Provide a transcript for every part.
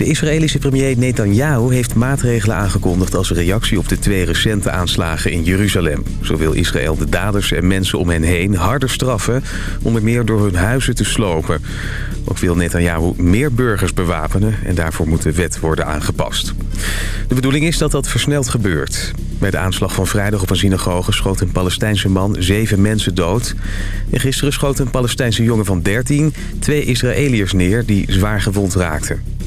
De Israëlische premier Netanyahu heeft maatregelen aangekondigd... als reactie op de twee recente aanslagen in Jeruzalem. Zo wil Israël de daders en mensen om hen heen harder straffen... onder meer door hun huizen te slopen. Ook wil Netanyahu meer burgers bewapenen... en daarvoor moet de wet worden aangepast. De bedoeling is dat dat versneld gebeurt. Bij de aanslag van vrijdag op een synagoge schoot een Palestijnse man zeven mensen dood. En gisteren schoot een Palestijnse jongen van 13 twee Israëliërs neer die zwaar gewond raakten.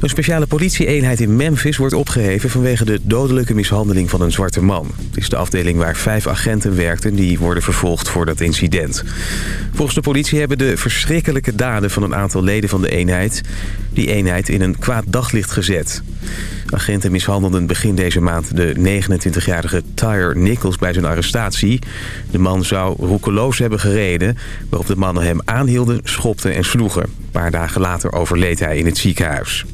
Een speciale politieeenheid in Memphis wordt opgeheven vanwege de dodelijke mishandeling van een zwarte man. Het is de afdeling waar vijf agenten werkten die worden vervolgd voor dat incident. Volgens de politie hebben de verschrikkelijke daden van een aantal leden van de eenheid... die eenheid in een kwaad daglicht gezet. Agenten mishandelden begin deze maand de 29-jarige Tyre Nichols bij zijn arrestatie. De man zou roekeloos hebben gereden, waarop de mannen hem aanhielden, schopten en sloegen. Een paar dagen later overleed hij in het ziekenhuis.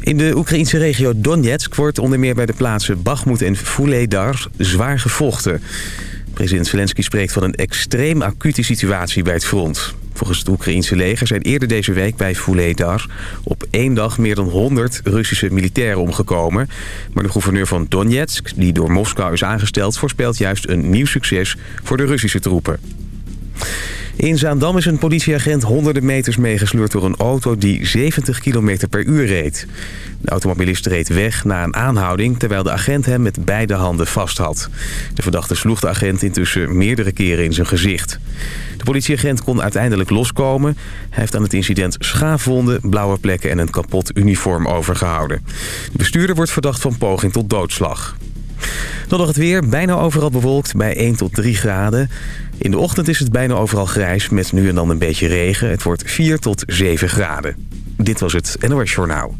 In de Oekraïnse regio Donetsk wordt onder meer bij de plaatsen Bakhmut en Vuledar zwaar gevochten. President Zelensky spreekt van een extreem acute situatie bij het front. Volgens het Oekraïnse leger zijn eerder deze week bij Vuledar op één dag meer dan 100 Russische militairen omgekomen. Maar de gouverneur van Donetsk, die door Moskou is aangesteld, voorspelt juist een nieuw succes voor de Russische troepen. In Zaandam is een politieagent honderden meters meegesleurd door een auto die 70 km per uur reed. De automobilist reed weg na een aanhouding terwijl de agent hem met beide handen vast had. De verdachte sloeg de agent intussen meerdere keren in zijn gezicht. De politieagent kon uiteindelijk loskomen. Hij heeft aan het incident schaafwonden, blauwe plekken en een kapot uniform overgehouden. De bestuurder wordt verdacht van poging tot doodslag. Dan nog het weer, bijna overal bewolkt bij 1 tot 3 graden. In de ochtend is het bijna overal grijs met nu en dan een beetje regen. Het wordt 4 tot 7 graden. Dit was het NOS Journaal.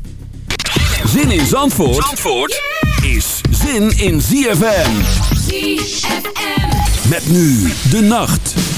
Zin in Zandvoort, Zandvoort is zin in ZFM. ZFM. Met nu de nacht.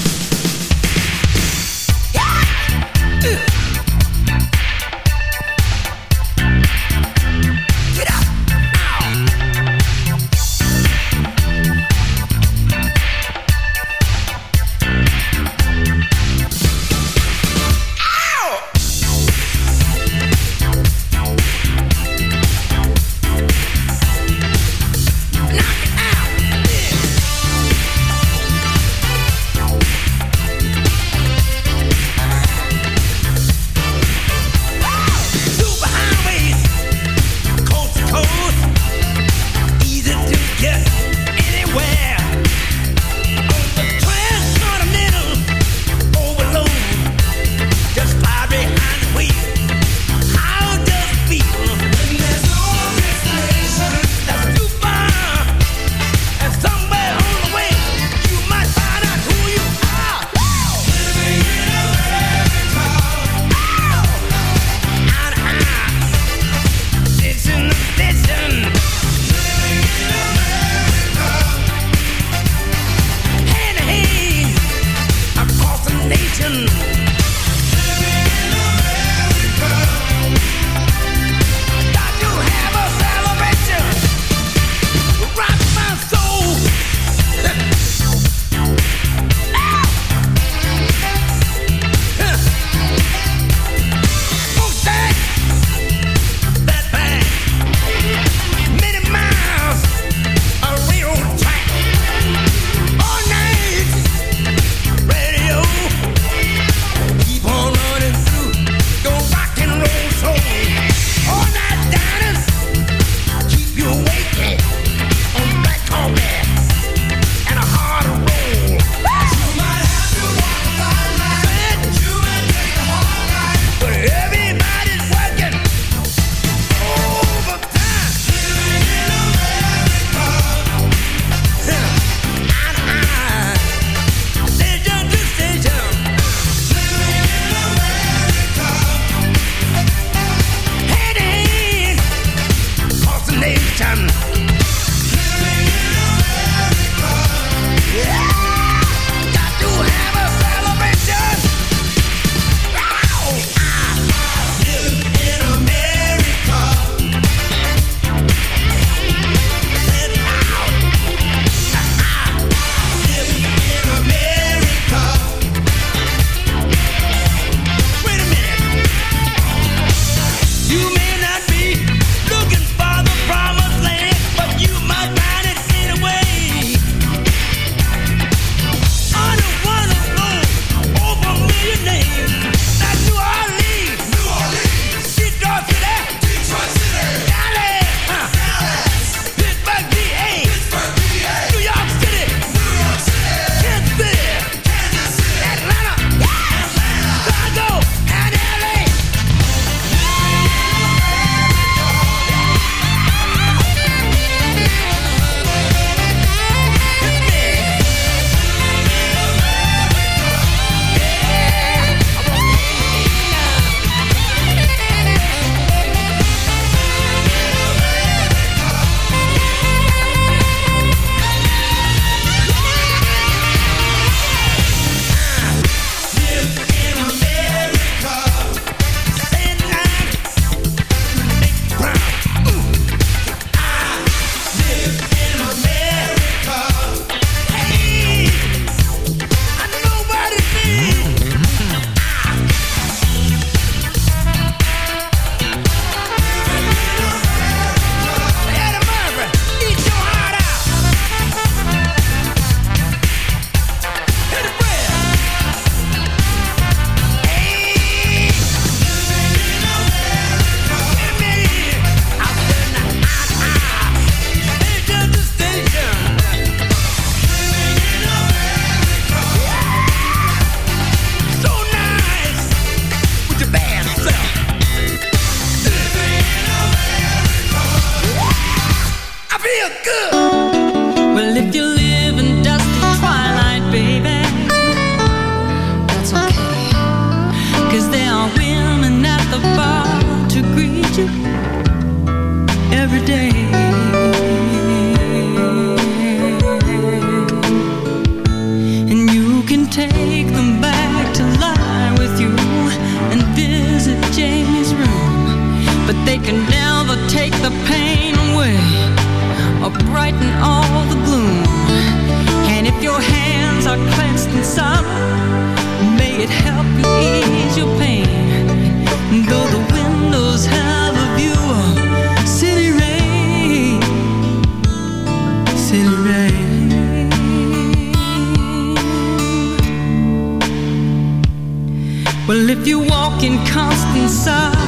Well, if you walk in constant sorrow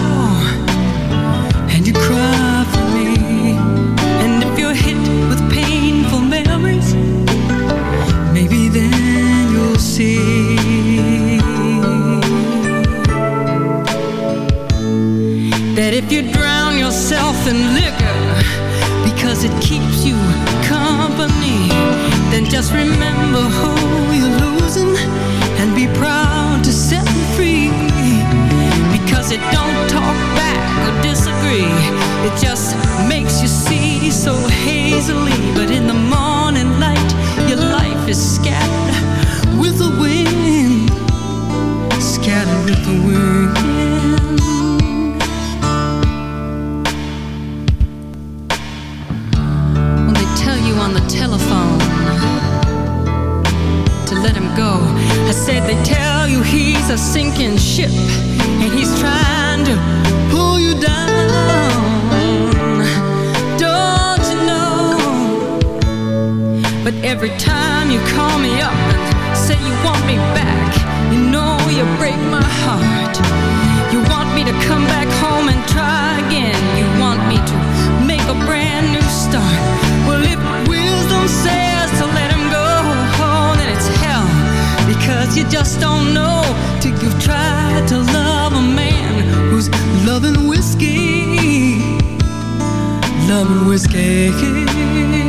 Loving whiskey.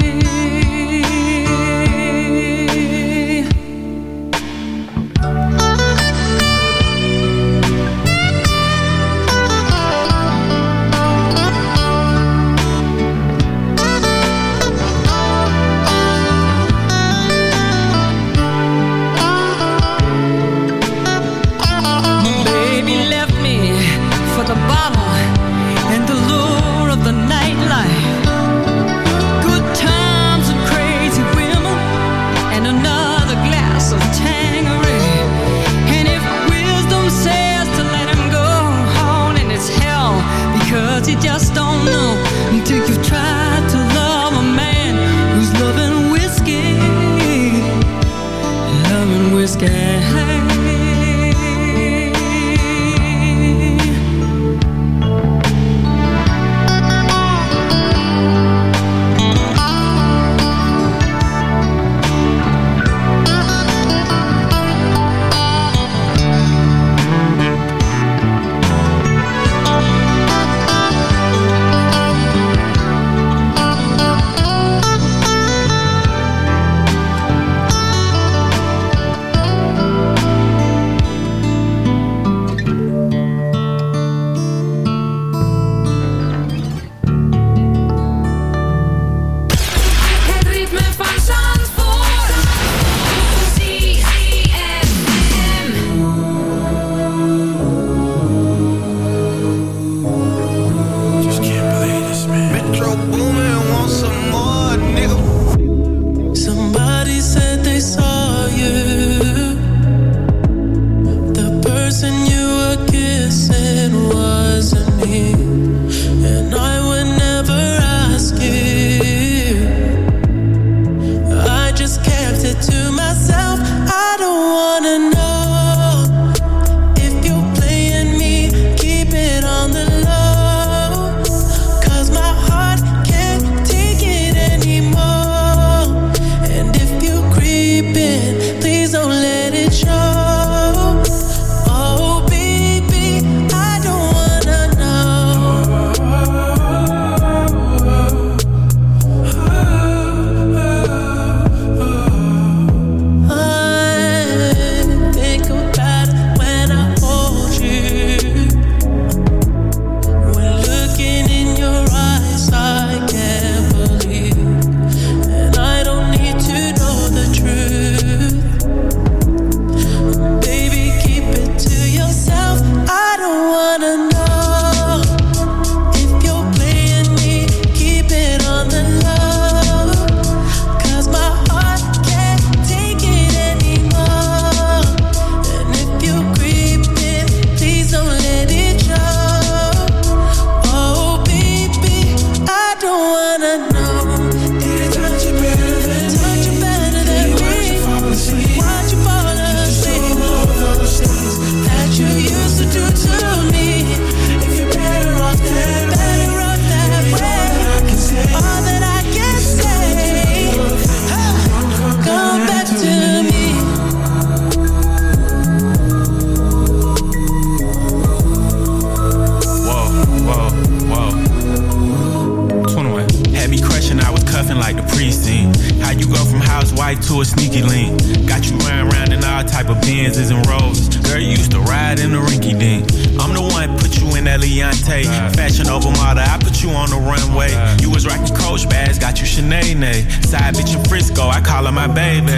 street. How you go from housewife to a sneaky link? Got you riding around in all type of Benz's and Rolls. Girl, you used to ride in the rinky dink. I'm the one put you in that Leontay. Fashion over model, I put you on the runway. You was rocking Coach bags, got you Sinead. Side bitch in Frisco, I call her my baby.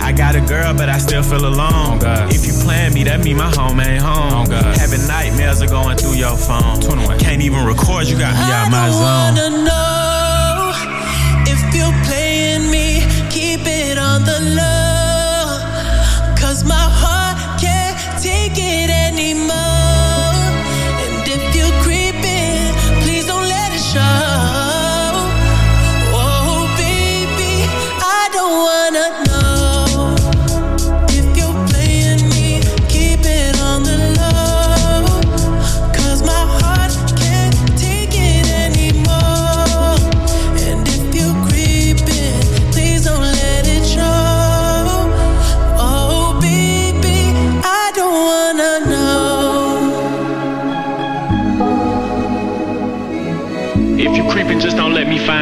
I got a girl, but I still feel alone. If you plan me, that mean my home ain't home. Having nightmares are going through your phone. Can't even record, you got me out my zone. The love.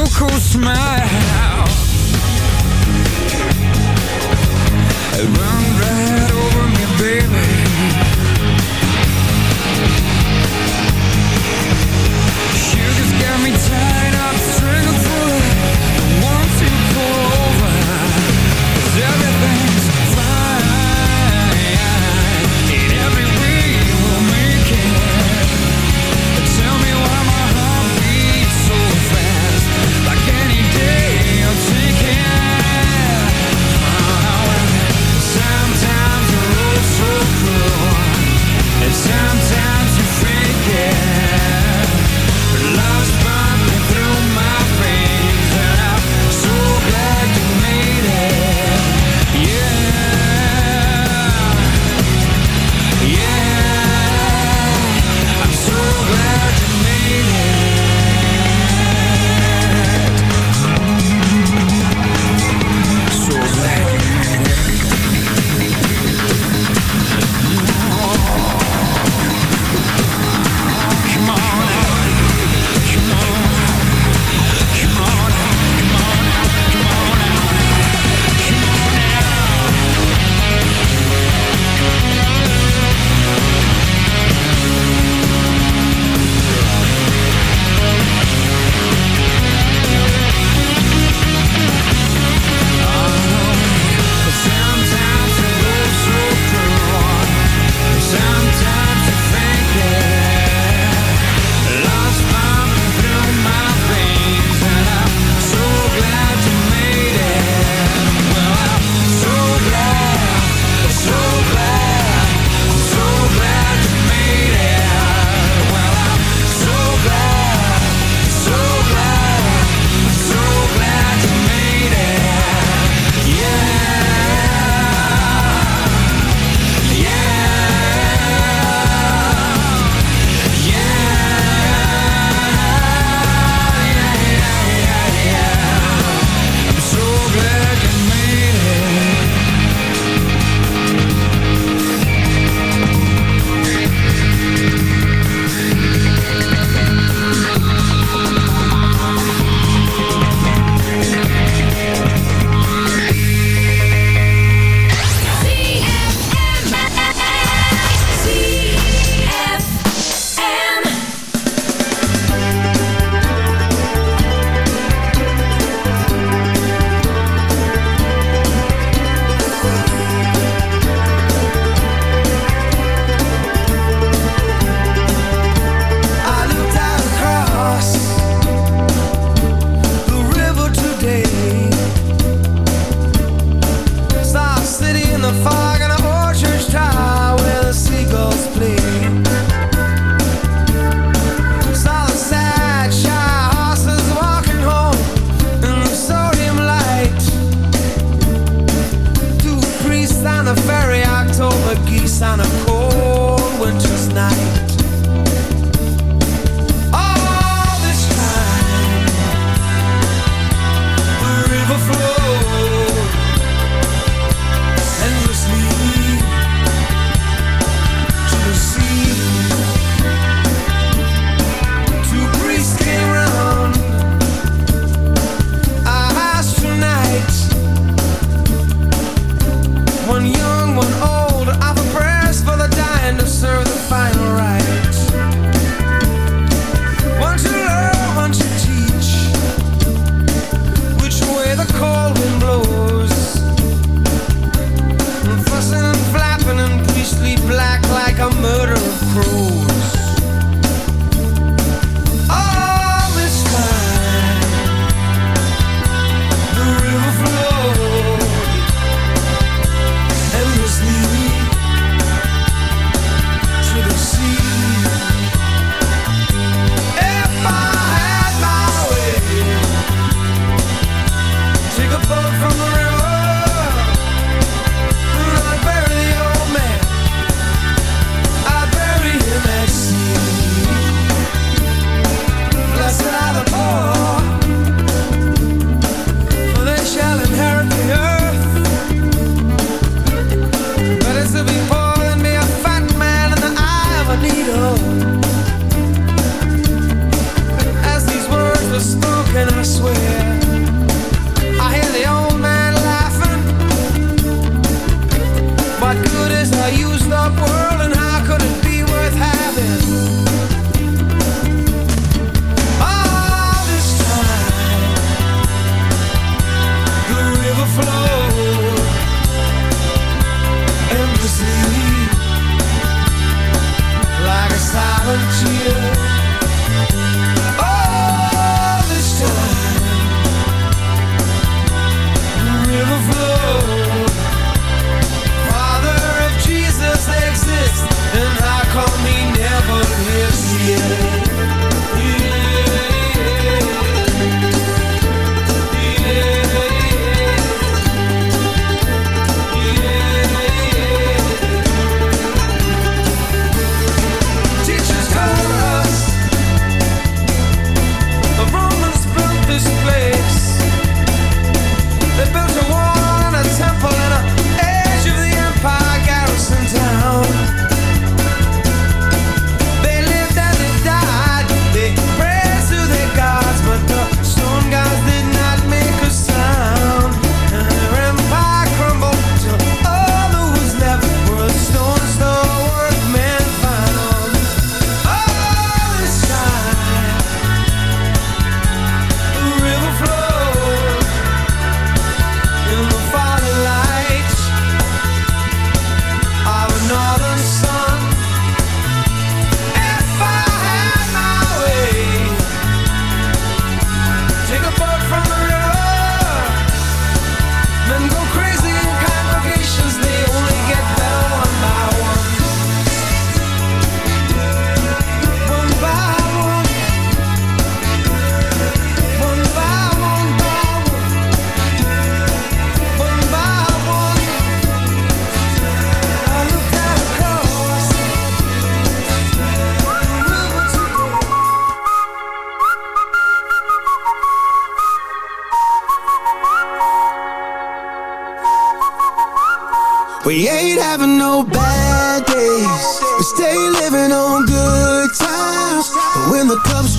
cocoa smile.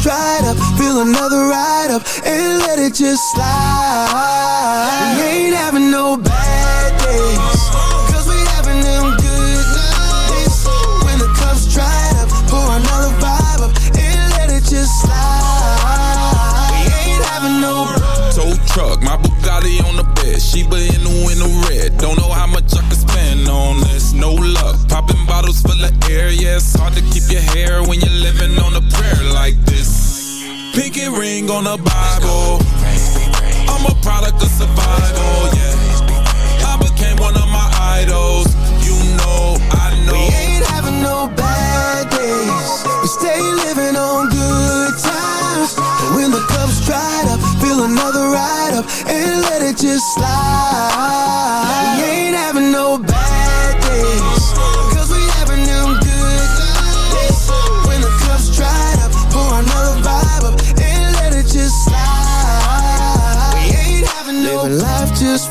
Dried up, fill another ride up and let it just slide. We ain't having no bad days. Cause we having them good nights. When the cup's dried up, pour another vibe up and let it just slide. We ain't having no Tow truck, my Bugatti on the bed. Sheba in the window red. Don't know how much I can spend on this. No luck. Popping bottles full of air. Yeah, it's hard to keep your hair when you're Pinky ring on the Bible. I'm a product of survival. Yeah, I became one of my idols. You know, I know. We ain't having no bad days. We stay living on good times. But when the cup's dried up, fill another ride up and let it just slide. We ain't having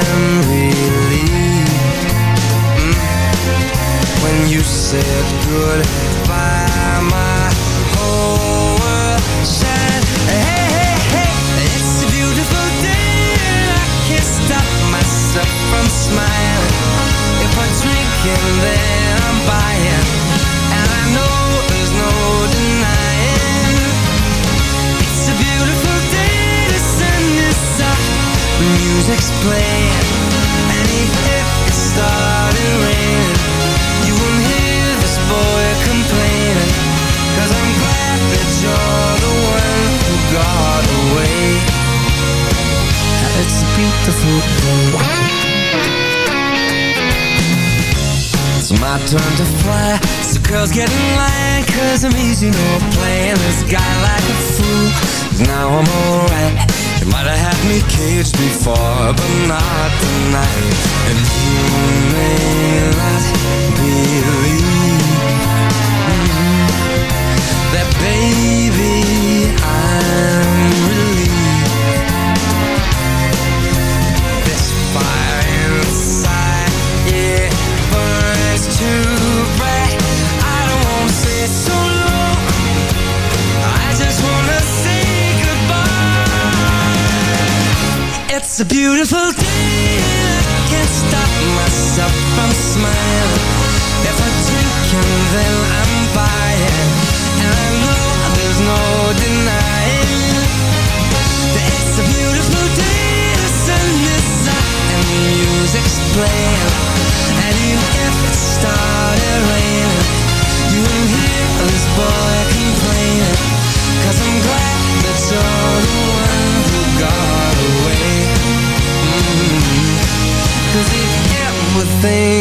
am relieved mm. When you said goodbye, my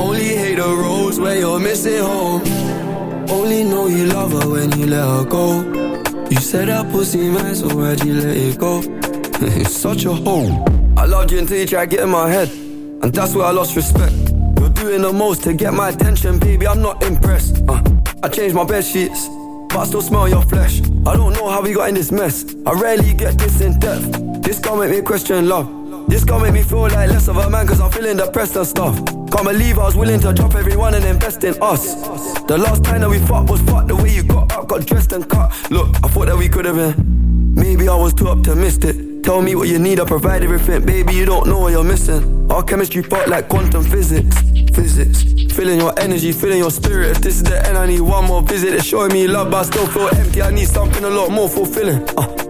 Only hate the roads where you're missing home. Only know you love her when you let her go. You said that pussy man, so why'd you let it go? it's such a hole. I loved you until you tried getting my head. And that's where I lost respect. You're doing the most to get my attention, baby. I'm not impressed. Uh, I changed my bed sheets, but I still smell your flesh. I don't know how we got in this mess. I rarely get this in depth. This gon' make me question love. This gon' make me feel like less of a man, cause I'm feeling depressed and stuff. Can't believe I was willing to drop everyone and invest in us. The last time that we fought was fucked the way you got up, got dressed and cut. Look, I thought that we could have been. Maybe I was too optimistic. Tell me what you need, I provide everything. Baby, you don't know what you're missing. Our chemistry fought like quantum physics. Physics. Feeling your energy, feeling your spirit. If this is the end, I need one more visit. It's showing me love, but I still feel empty. I need something a lot more fulfilling. Uh,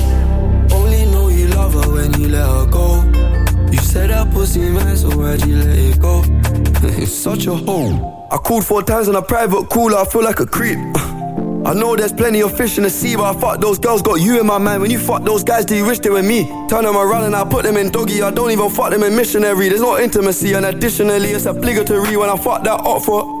When you let her go. You said that pussy man, so why'd you let it go? it's such a hole. I called four times on a private cooler, I feel like a creep. I know there's plenty of fish in the sea, but I fuck those girls, got you in my mind. When you fuck those guys, do you wish they were me? Turn them around and I put them in doggy. I don't even fuck them in missionary. There's no intimacy, and additionally, it's obligatory when I fuck that up for.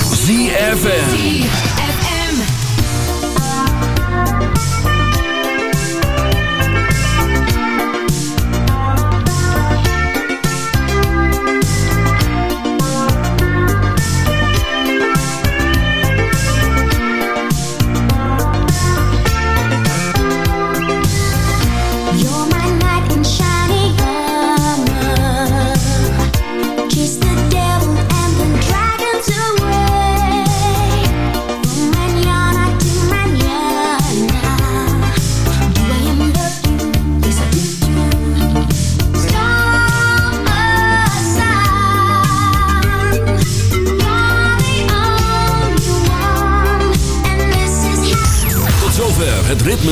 ZFM. You're